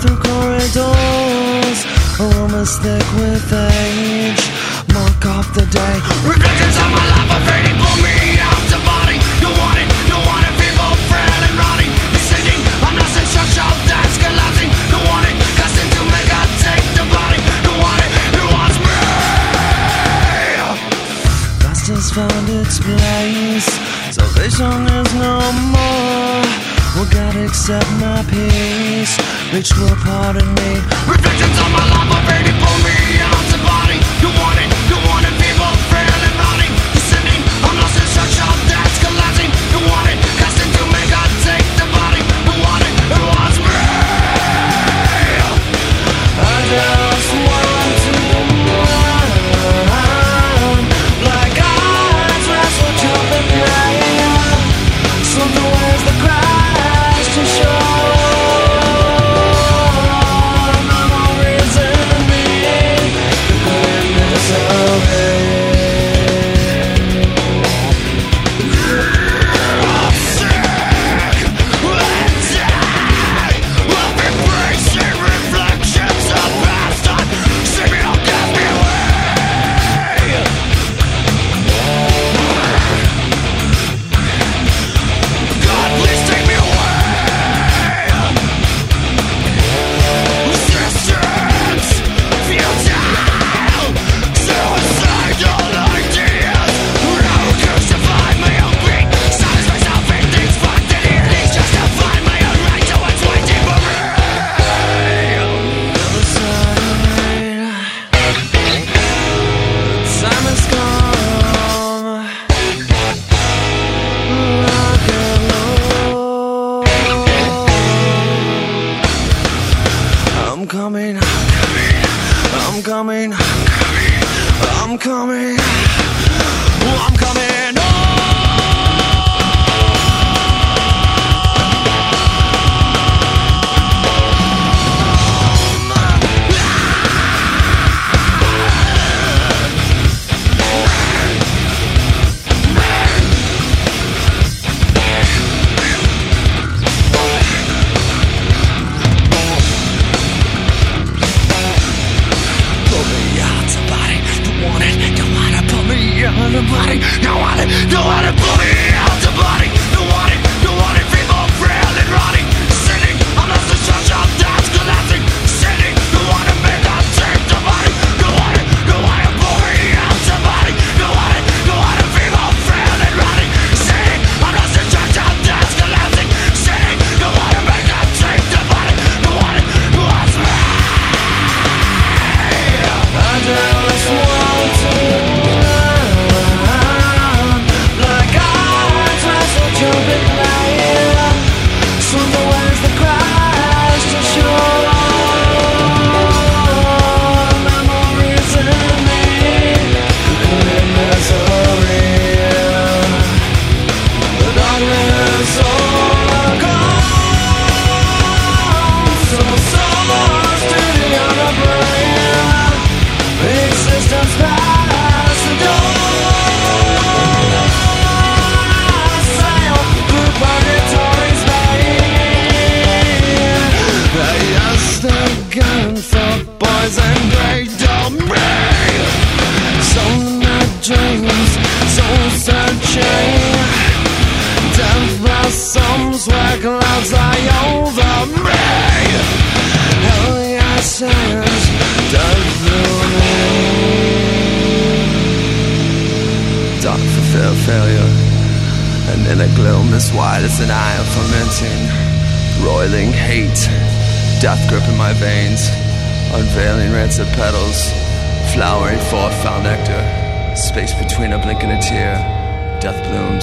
through corridors, aromas thick with age. Mark off the day. Reflections of my life are fading, pull me out the body. You want it, you want it, people frail and rotting. Descending, I'm. You want it, casting to make I take the body. You want it, you want me. Past has found its place. Salvation is no more. Accept my peace? Reach will pardon me. Reflections of my life oh are fading, pull me out the I'm coming, I'm coming, I'm coming, I'm don't want it, don't poison they don't me. Dreams, searching. Where clouds lie over me. Dark for fear of failure, and in a gloom as wide as an eye of fermenting, roiling hate, death gripping my veins, unveiling rancid petals, flowering forth foul nectar, space between a blink and a tear, death blooms.